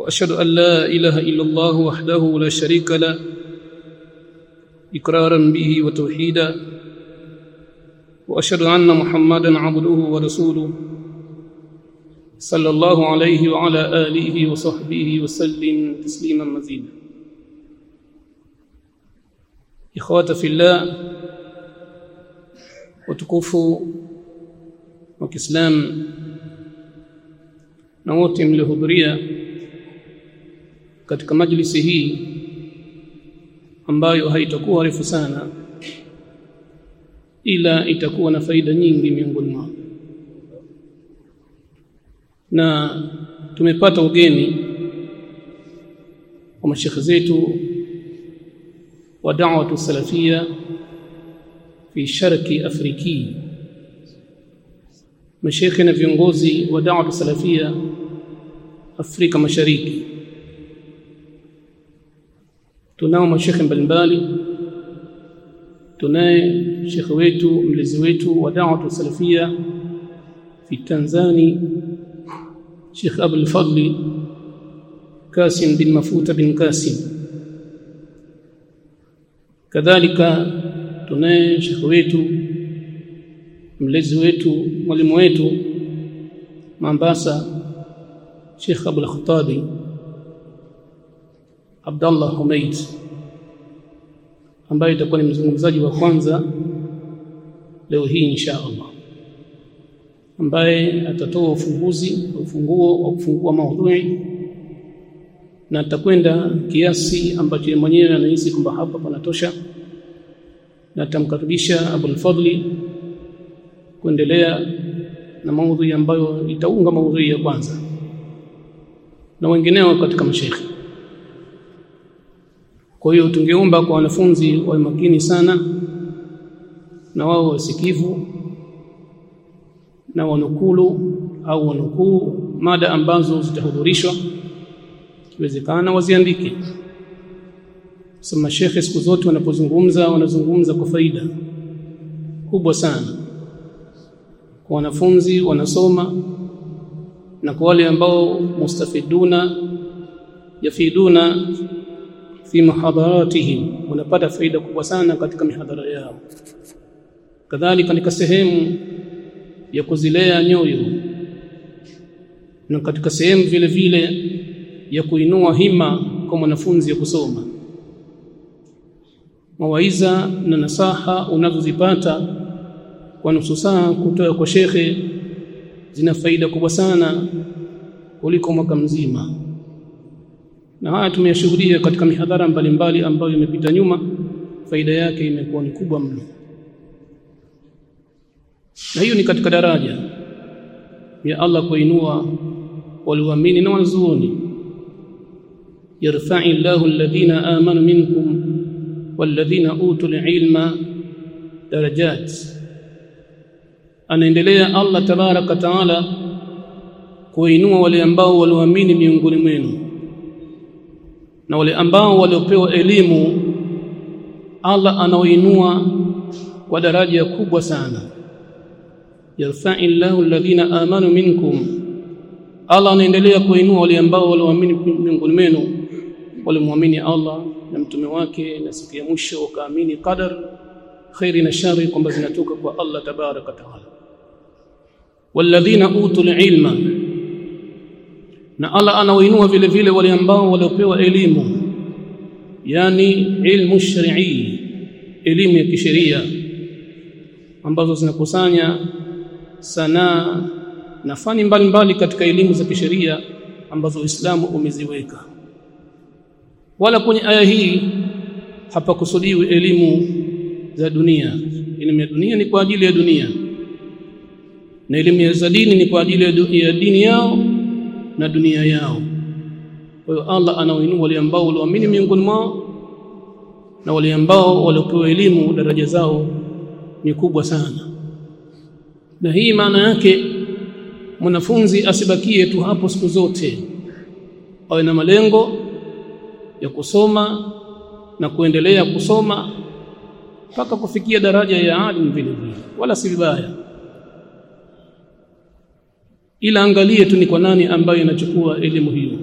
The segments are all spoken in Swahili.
وأشهد أن لا إله إلا الله وحده لا شريك له إقرارا به وتوحيدا وأشهد أن محمدا عبده ورسوله صلى الله عليه وعلى آله وصحبه وسلم تسليما مزيدا. اخوات في الله وتكفوا Kiislamu na wote katika majlisi hii ambayo haitakuwa refu sana ila itakuwa na faida nyingi miongoni mwao. Na tumepata ugeni wa mashekhe zetu wa da'watu salafia fi sharki afriki. Mashekhe na viongozi wa da'watu salafia Afrika Mashariki tunao mashekhe mbalimbali tunaye shekhe wetu mlezi wetu wa da'watu salafia fi Tanzania Sheikh Abdul Fadli Kasim bin Mafuta bin Kasim kadhalika tunaye shekhe wetu mlezi wetu mwalimu wetu Mombasa Sheikh Abdul Khattabi Abdullah Humaid ambaye itakuwa ni mzungumzaji wa kwanza leo hii insha Allah ambaye atatoa ufunguzi ufunguo wa kufungua maudhui na atakwenda kiasi ambacho mwenyewe anahisi kwamba hapa panatosha na atamkaribisha Abul Fadli kuendelea na maudhui ambayo itaunga maudhui ya kwanza na wengineo katika mashekhi kwa hiyo tungeomba kwa wanafunzi wawe makini sana na wao wasikivu na wanukulu au wanukuu mada ambazo zitahudhurishwa ikiwezekana waziandike. Sema mashekhe siku zote wanapozungumza wanazungumza kwa faida kubwa sana. Kwa wanafunzi wanasoma na kwa wale ambao mustafiduna yafiduna fi muhadaratihim. Wanapata faida kubwa sana katika mihadhara yao. Kadhalika katika sehemu ya kuzilea nyoyo. Na katika sehemu vile vile ya kuinua hima kwa mwanafunzi ya kusoma. Mawaiza na nasaha unazozipata kwa nusu saa kutoka kwa shekhe zina faida kubwa sana kuliko mwaka mzima na haya tumeyashuhudia katika mihadhara mbalimbali ambayo imepita nyuma faida yake imekuwa ni kubwa mno na hiyo ni katika daraja ya Allah kuinua walioamini na wanazuoni yarfa'i Allahu alladhina amanu minkum walladhina utul ilma darajat anaendelea Allah tabaraka taala kuinua wale ambao walioamini miongoni mwenu na wale ambao waliopewa elimu Allah anaoinua kwa daraja kubwa sana yarfa'i Allahu alladhina amanu minkum Allah anaendelea kuinua wale ambao walioamini miongoni mwenu walimwamini Allah na mtume wake na siku ya mwisho wakaamini qadar khairi na shari kwamba zinatoka kwa Allah tabaraka taala walladhina utul ilma na Allah anawainua vile vile wale ambao waliopewa elimu yani ilmu shar'i elimu ya kisheria ambazo zinakusanya sanaa na fani mbalimbali katika elimu za kisheria ambazo Uislamu umeziweka. Wala kwenye aya hii hapakusudiwi elimu za dunia. Elimu ya dunia ni kwa ajili ya dunia na elimu za dini ni kwa ajili ya dini yao na dunia yao. Kwa hiyo Allah anawainua wale ambao walioamini miongoni mwao na wale ambao waliopewa elimu daraja zao ni kubwa sana. Na hii maana yake mwanafunzi asibakie tu hapo siku zote awe na malengo ya kusoma na kuendelea kusoma mpaka kufikia daraja ya alim vile vile wala si vibaya ila angalie tu ni kwa nani ambaye anachukua elimu hiyo.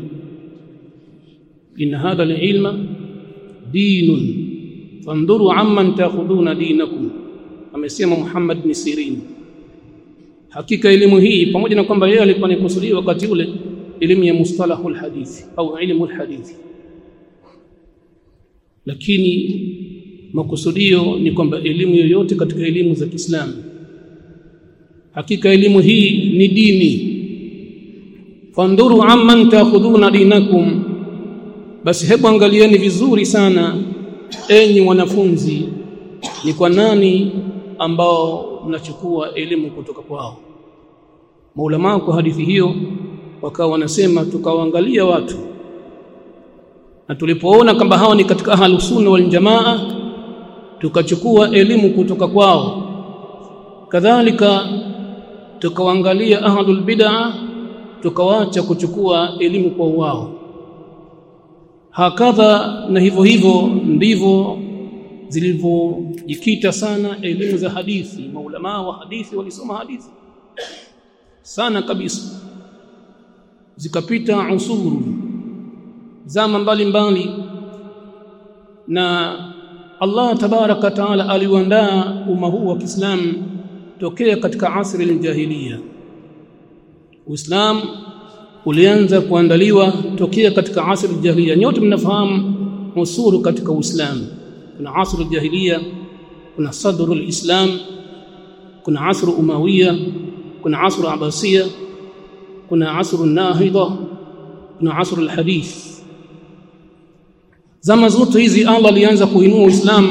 Inna hadha alilma dinun. Fanduru amman takhuduna dinakum. Amesema Muhammad bin Sirin. Hakika elimu hii pamoja na kwamba yeye alikuwa nikusudia wakati ule elimu ya mustalahul hadithi au ilmu alhadithi lakini makusudio ni kwamba elimu yoyote katika elimu za Kiislamu hakika elimu hii ni dini. Fanduru amman taakhuduna dinakum. Basi hebu angalieni vizuri sana enyi wanafunzi ni kwa nani ambao mnachukua elimu kutoka kwao? Maulama kwa hadithi hiyo wakawa wanasema tukawaangalia watu. Na tulipoona kwamba hawa ni katika ahlus sunna wal jamaa tukachukua elimu kutoka kwao. Kadhalika tukawaangalia ahlul bid'a tukawaacha kuchukua elimu kwa wao. Hakadha na hivyo hivyo ndivyo zilivyojikita sana elimu za hadithi. Maulama wa hadithi walisoma hadithi sana kabisa. Zikapita usuru zama mbalimbali na Allah tabaraka taala aliuandaa umma huu wa Kiislamu tokea katika asri al-jahiliya Uislamu ulianza kuandaliwa tokea katika asri al-jahiliya nyote mnafahamu usuru katika Uislamu kuna asru al-jahiliya kuna sadru al-islam kuna asru umawiya kuna asru abasiya kuna asru nahida kuna asru al-hadith zama zote hizi Allah alianza kuinua Uislamu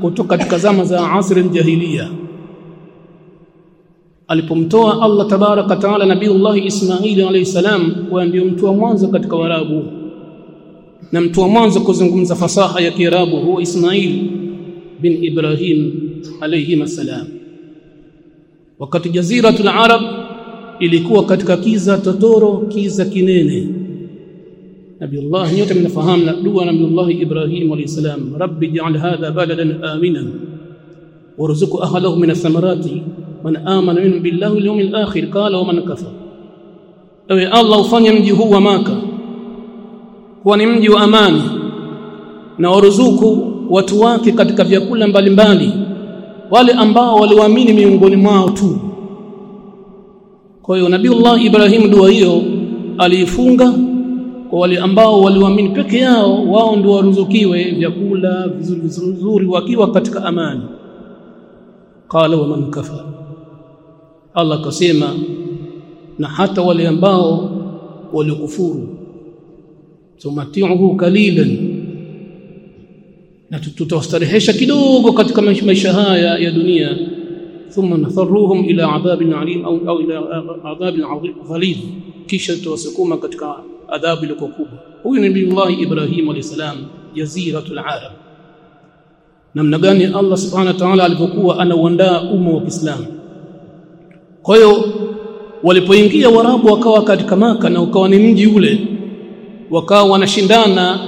kutoka katika zama za asri al-jahiliya alipomtoa Allah tabaraka taala nabiiullah Ismaili alayhi salam kwa ndio mtu wa mwanzo katika Waarabu na mtu wa mwanzo kuzungumza fasaha ya Kiarabu huwa Ismail bin Ibrahim alayhi salam wakati jaziratul arab ilikuwa katika kiza totoro kiza kinene Nabiullah nyote mnafahamu na dua Nabiullah Ibrahim alayhi salam rabbi ij'al hadha baladan aminan warzuq ahlahu min ath-thamarati man amana minhum billahi wal yawmil akhir qala wa man kafar. Ewe Allah ufanye mji huu wa maka. Kuwa ni mji wa amani na waruzuku watu wake katika vyakula mbalimbali wale ambao waliwaamini miongoni mwao tu. Kwa hiyo nabiiullah Ibrahim dua hiyo aliifunga kwa wale ambao waliwaamini peke yao wao ndio waruzukiwe vyakula vizuri vizuri wakiwa katika amani. Qala wa man kafara Allah kasema na hata wale ambao walikufuru tumatiuhu kalilan na tutawastarehesha kidogo katika maisha haya ya dunia thumma natharuhum ila adhabin alim au, au ila adhabin ghalid kisha tutawasukuma katika adhabu iliyo kubwa huyu ni nabii Ibrahim alayhi salam jaziratul arab namna gani Allah subhanahu wa ta'ala alipokuwa anauandaa umma wa Kiislamu kwa hiyo walipoingia warabu wakawa katika maka na ukawa ni mji ule wakawa wanashindana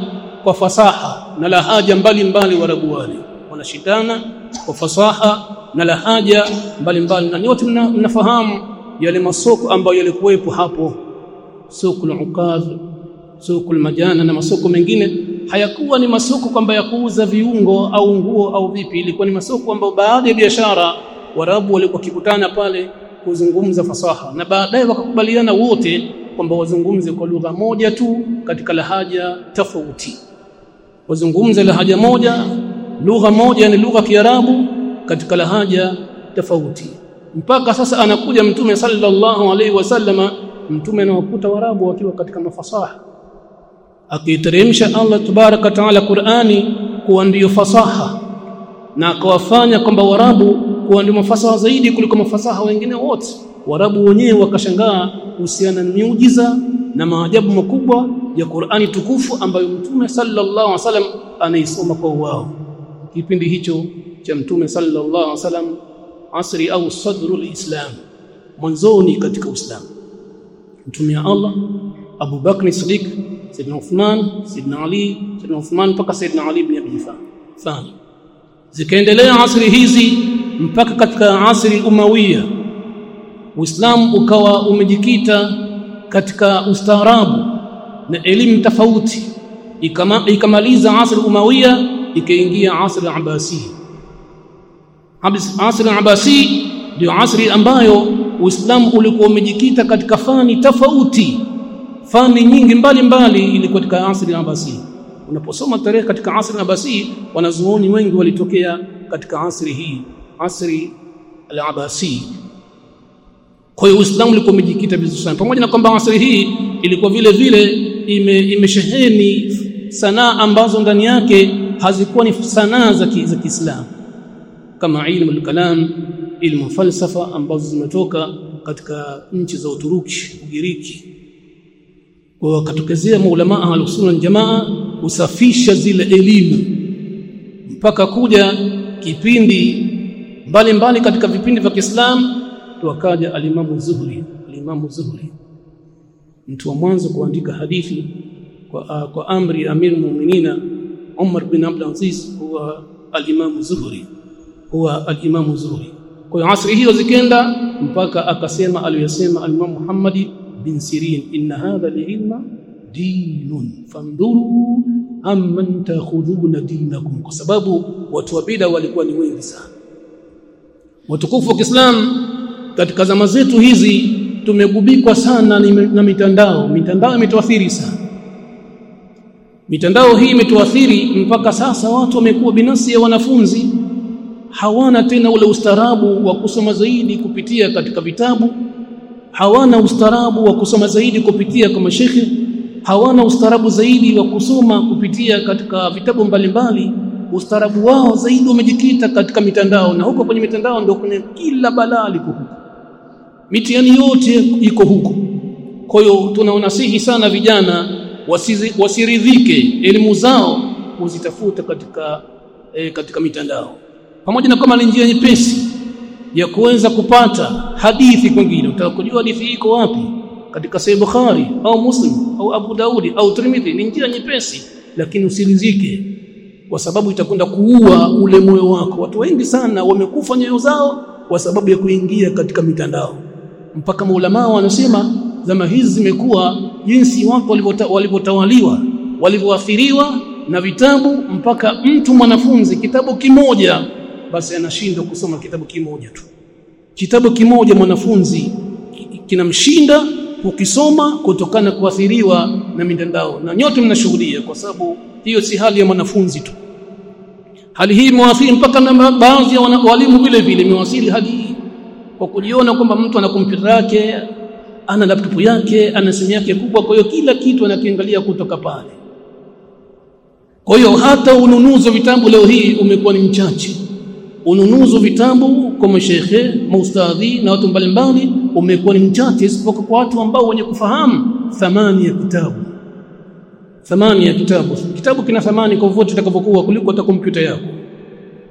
kwa fasaha na lahaja mbalimbali warabu wale. Wanashindana kwa fasaha na lahaja mbalimbali. Na nyote mnafahamu yale masoko ambayo yalikuwepo hapo. Soko la ukaz soko la majana na masoko mengine. Hayakuwa ni masoko kwamba ya kuuza viungo au nguo au vipi. Ilikuwa ni masoko ambayo baadhi ya biashara warabu walikuwa kikutana pale kuzungumza fasaha. Na baadaye wakakubaliana wote kwamba wazungumze kwa lugha moja tu katika lahaja tofauti. Wazungumze lahaja moja lugha moja ni lugha Kiarabu katika lahaja tofauti. Mpaka sasa anakuja mtume sallallahu alaihi wasallama mtume anawakuta warabu wakiwa katika mafasaha. Akiteremsha Allah tabaraka taala Qur'ani kuwa ndiyo fasaha na akawafanya kwamba warabu kuwa ndio mafasaha zaidi kuliko mafasaha wengine wote. Warabu wenyewe wakashangaa kuhusiana na miujiza na maajabu makubwa ya Qur'ani tukufu ambayo Mtume sallallahu alaihi wasallam anaisoma kwa wao kipindi hicho cha Mtume sallallahu alaihi wasallam asri au sadrul islam mwanzoni katika Uislamu. Mtume wa Allah Abu Bakr Siddiq Sayyidina Uthman Sayyidina Ali Sayyidina Uthman mpaka Sayyidina Ali ibn Abi Talib zikaendelea asri hizi mpaka katika asri umawiya Uislamu ukawa umejikita katika ustaarabu na elimu tofauti. Ikama, ikamaliza asri umawiya ikaingia asri abasi asri abasi ndio asri ambayo Uislamu ulikuwa umejikita katika fani tofauti. Fani nyingi mbalimbali ilikuwa katika asri abasi unaposoma tarehe katika asri abasi wanazuoni wengi walitokea katika asri hii asri al-abasi. Kwa hiyo Uislamu ulikuwa umejikita vizuri sana. Pamoja na kwamba asri hii ilikuwa vile vile imesheheni ime, sanaa ambazo ndani yake hazikuwa ni sanaa za Kiislamu. Kama ilmu al-kalam ilmu falsafa ambazo zimetoka katika nchi za Uturuki Ugiriki. Kwa wakatokezea maulama ahlusunna waljamaa jamaa kusafisha zile elimu. Mpaka kuja kipindi mbalimbali mbali katika vipindi vya Kiislamu tuwakaja alimamu Zuhri alimamu Zuhri mtu wa mwanzo kuandika hadithi kwa, uh, kwa amri Amir Muminina Umar bin Abdul Aziz huwa alimamu Zuhri huwa alimamu Zuhri. Kwa asri hiyo zikenda mpaka akasema aliyosema alimamu Muhammad bin Sirin inna hadha lilma dinun fanduru amman takhudhuna dinakum. Kwa sababu watu wa bid'a walikuwa ni wengi sana watukufu wa Kiislamu katika zama zetu hizi tumegubikwa sana na mitandao. Mitandao imetuathiri sana. Mitandao hii imetuathiri mpaka sasa watu wamekuwa binafsi ya wanafunzi. Hawana tena ule ustarabu wa kusoma zaidi kupitia katika vitabu. Hawana ustarabu wa kusoma zaidi kupitia kwa mashekhe. Hawana ustarabu zaidi wa kusoma kupitia katika vitabu mbalimbali ustarabu wao zaidi umejikita katika mitandao na huko kwenye mitandao ndio kuna kila balaa liko huko. Mitihani yote iko huko. Kwa hiyo tunaonasihi sana vijana wasiridhike elimu zao kuzitafuta katika e, katika mitandao. Pamoja na kama ni njia nyepesi ya kuweza kupata hadithi kwingine. Utakujua hadithi iko wapi? Katika Sahih Bukhari au Muslim au Abu Daudi au Tirmidhi. Ni njia nyepesi lakini usirizike kwa sababu itakwenda kuua ule moyo wako. Watu wengi sana wamekufa nyoyo zao kwa sababu ya kuingia katika mitandao. Mpaka maulama wanasema zama hizi zimekuwa jinsi watu walivyotawaliwa walivyoathiriwa na vitabu mpaka mtu mwanafunzi kitabu kimoja basi anashindwa kusoma kitabu kimoja tu. Kitabu kimoja mwanafunzi kinamshinda ukisoma kutokana kuathiriwa na mitandao. Na nyote mnashuhudia kwa sababu hiyo si hali ya mwanafunzi tu. Hali hii imewasili mpaka na baadhi ya walimu vile vile imewasili hali hii kwa kujiona kwamba mtu ana kompyuta yake ana laptop yake ana simu yake kubwa kwa hiyo kila kitu anakiangalia kutoka pale. Kwa hiyo hata ununuzi wa vitabu leo hii umekuwa ni mchache. Ununuzi wa vitabu kwa mashekhe maustadhi na watu mbalimbali umekuwa ni mchache isipokuwa kwa watu ambao wenye kufahamu thamani ya kitabu thamani ya kitabu. Kitabu kina thamani kwa vote itakavyokuwa kuliko hata kompyuta yako.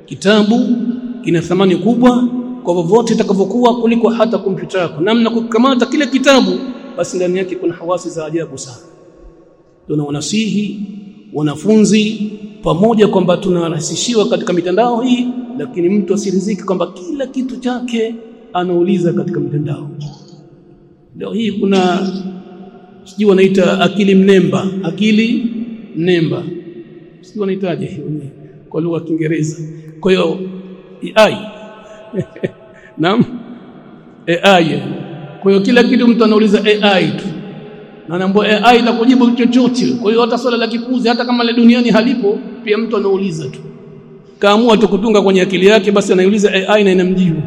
Kitabu kina thamani kubwa kwa vovote itakavyokuwa kuliko hata kompyuta yako. Namna kukamata kile kitabu basi ndani yake kuna hawasi za ajabu sana. Tuna wanasihi wanafunzi pamoja kwamba tunarahisishiwa katika mitandao hii lakini mtu asiriziki kwamba kila kitu chake anauliza katika mitandao. Leo hii kuna sijui wanaita akili mnemba. Akili mnemba. Sijui wanaitaje kwa lugha ya Kiingereza. Kwa hiyo AI naam. AI kwa hiyo kila kitu mtu anauliza AI tu. Na anaambia AI itakujibu chochote. Kwa hiyo hata swala la kipuzi hata kama la duniani halipo pia mtu anauliza tu. Kaamua tu kutunga kwenye akili yake basi anaiuliza AI na inamjibu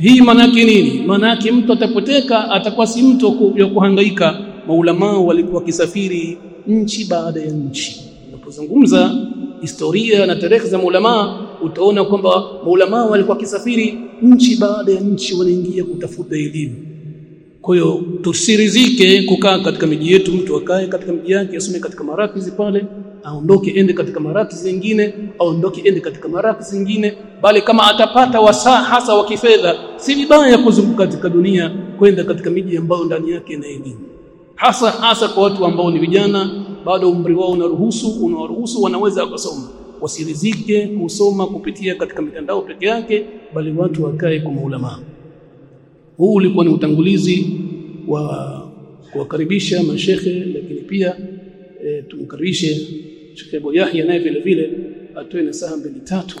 hii maana yake nini? Maana yake mtu atapoteka atakuwa si mtu wa kuhangaika. Maulama walikuwa kisafiri nchi baada ya nchi. Unapozungumza historia na tarehe za maulama utaona kwamba maulama walikuwa kisafiri nchi baada ya nchi wanaingia kutafuta elimu kwa hiyo tusirizike kukaa katika miji yetu mtu akae katika miji yake asome katika marakizi pale aondoke ende katika marakizi zingine aondoke ende katika marakizi zingine. Bali kama atapata wasaa hasa wa kifedha si vibaya kuzunguka katika dunia kwenda katika miji ambayo ndani yake ina elimu hasa hasa kwa watu ambao ni vijana bado umri wao unaruhusu unawaruhusu wanaweza wakasoma wasirizike kusoma kupitia katika mitandao peke yake bali watu wakae kwa maulama huu ulikuwa ni utangulizi wa kuwakaribisha mashekhe lakini pia e, tumkaribishe Sheikh Abu Yahya naye vile vile atoe nasaha mbili tatu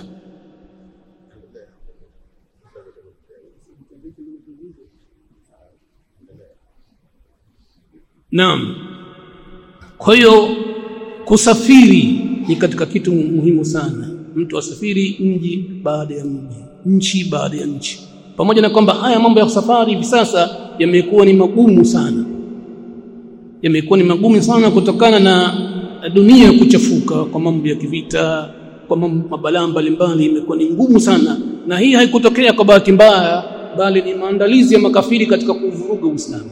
Naam. Kwa hiyo kusafiri ni katika kitu muhimu sana. Mtu asafiri mji baada ya mji, nchi baada ya nchi. Pamoja na kwamba haya mambo ya safari hivi sasa yamekuwa ni magumu sana. Yamekuwa ni magumu sana kutokana na dunia kuchafuka kwa mambo ya kivita, kwa mabalaa mbalimbali imekuwa ni ngumu sana. Na hii haikutokea kwa bahati mbaya bali ni maandalizi ya makafiri katika kuvuruga Uislamu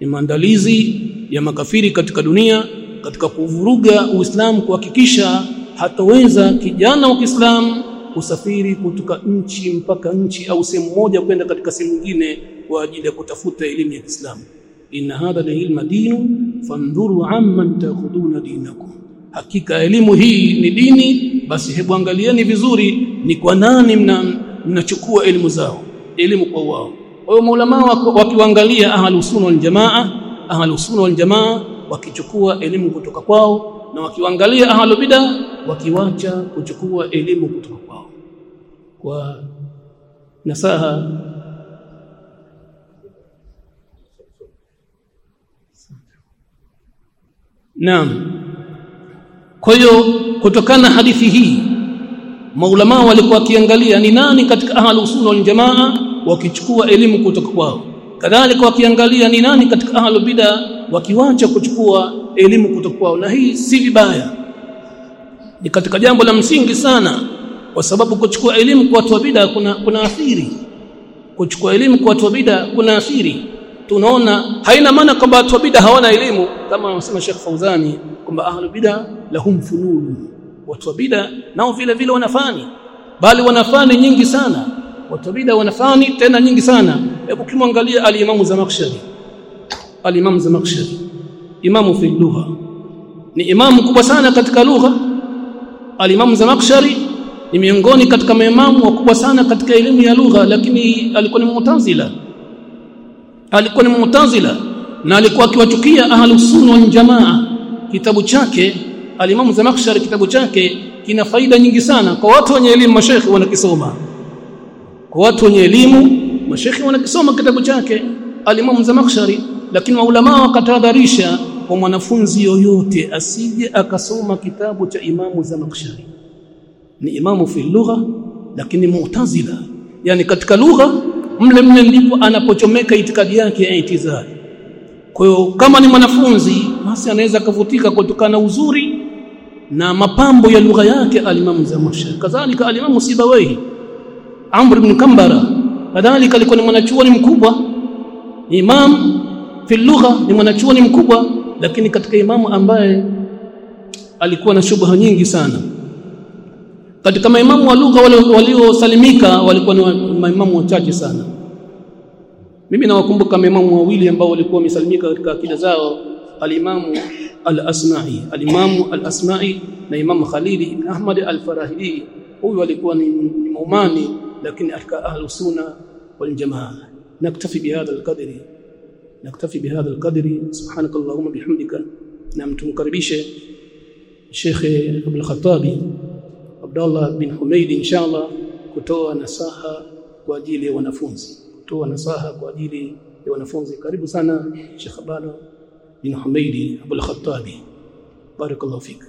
ni maandalizi ya makafiri katika dunia katika kuvuruga Uislamu kuhakikisha hataweza kijana wa Kiislamu kusafiri kutoka nchi mpaka nchi au sehemu moja kwenda katika sehemu nyingine kwa ajili ya kutafuta elimu ya Kiislamu. Inna hadha ilma dinu fandhuru amman takhuduna dinakum, hakika elimu hii ni dini, basi hebu angalieni vizuri ni kwa nani mnachukua mna elimu zao, elimu kwa wao. Kwa hiyo maulama wakiwaangalia ahlus sunna wal jamaa ahlus sunna wal jamaa wakichukua elimu kutoka kwao na wakiwaangalia ahlul wakiwacha kuchukua elimu kutoka kwa nasaha. Naam. Kwa hiyo kutokana na hadithi hii maulama walikuwa wakiangalia ni nani katika ahlu sunna wal jamaa wakichukua elimu kutoka kwao. Kadhalika wakiangalia ni nani katika ahlu bid'a wakiwacha kuchukua elimu kutoka kwao. Na hii si vibaya. Ni katika jambo la msingi sana kwa sababu kuchukua elimu kwa watu wa bid'a kuna kuna athiri. Kuchukua elimu kwa watu wa bid'a kuna athiri. Tunaona haina maana kwamba watu wa bid'a hawana elimu kama anasema Sheikh Fauzani kwamba ahlu bid'a lahum funun. Watu wa bid'a nao vile vile wanafani. Bali wanafani nyingi sana. Watu wa bid'a wanafani tena nyingi sana. Hebu kimwangalia al-Imam Zamakhshari. al-Imam Zamakhshari. Imamu fi lugha. Ni imamu kubwa sana katika lugha. al-Imam Zamakhshari ni miongoni katika maimamu wakubwa sana katika elimu ya lugha lakini alikuwa ni mu'tazila. Alikuwa ni mu'tazila na alikuwa akiwachukia ahlusunna wal jamaa. Kitabu chake alimamu Zamakhshari kitabu chake kina faida nyingi sana kwa watu wenye elimu mashekhi wanakisoma. Kwa watu wenye elimu mashekhi wanakisoma kitabu chake alimamu Zamakhshari lakini maulama wakatahadharisha kwa mwanafunzi yoyote asije akasoma kitabu cha Imamu Zamakhshari ni imamu fi lugha lakini mu'tazila. Yani katika lugha mle mle ndipo anapochomeka itikadi yake ya itizali. Kwa hiyo kama ni mwanafunzi basi anaweza kuvutika kutokana na uzuri na mapambo ya lugha yake alimamu za Zamakhshari kadhalika alimamu sibawi Amr ibn Kambara. Kadhalika alikuwa ni mwanachuoni mkubwa. Imam fi lugha ni mwanachuoni mkubwa lakini katika imamu ambaye alikuwa na shubha nyingi sana katika maimamu wa lugha waliosalimika walikuwa ni maimamu wachache sana mimi nawakumbuka maimamu wawili ambao walikuwa wamesalimika katika akida zao alimamu al-Asma'i alimamu al-Asma'i na imamu Khalili Ahmad al-Farahidi huyu alikuwa ni muumani lakini katika ahlus sunna wal jamaa naktafi bihadha al-qadri naktafi bihadha al-qadri subhanakallahumma bihamdika na mtumkaribishe Sheikh Abdul Abdullah bin Humaid inshallah kutoa nasaha kwa ajili ya wanafunzi. Kutoa nasaha kwa ajili ya wanafunzi. Karibu sana Sheikh Abdullah bin Humaid Abdul Khattabi. Barakallahu fik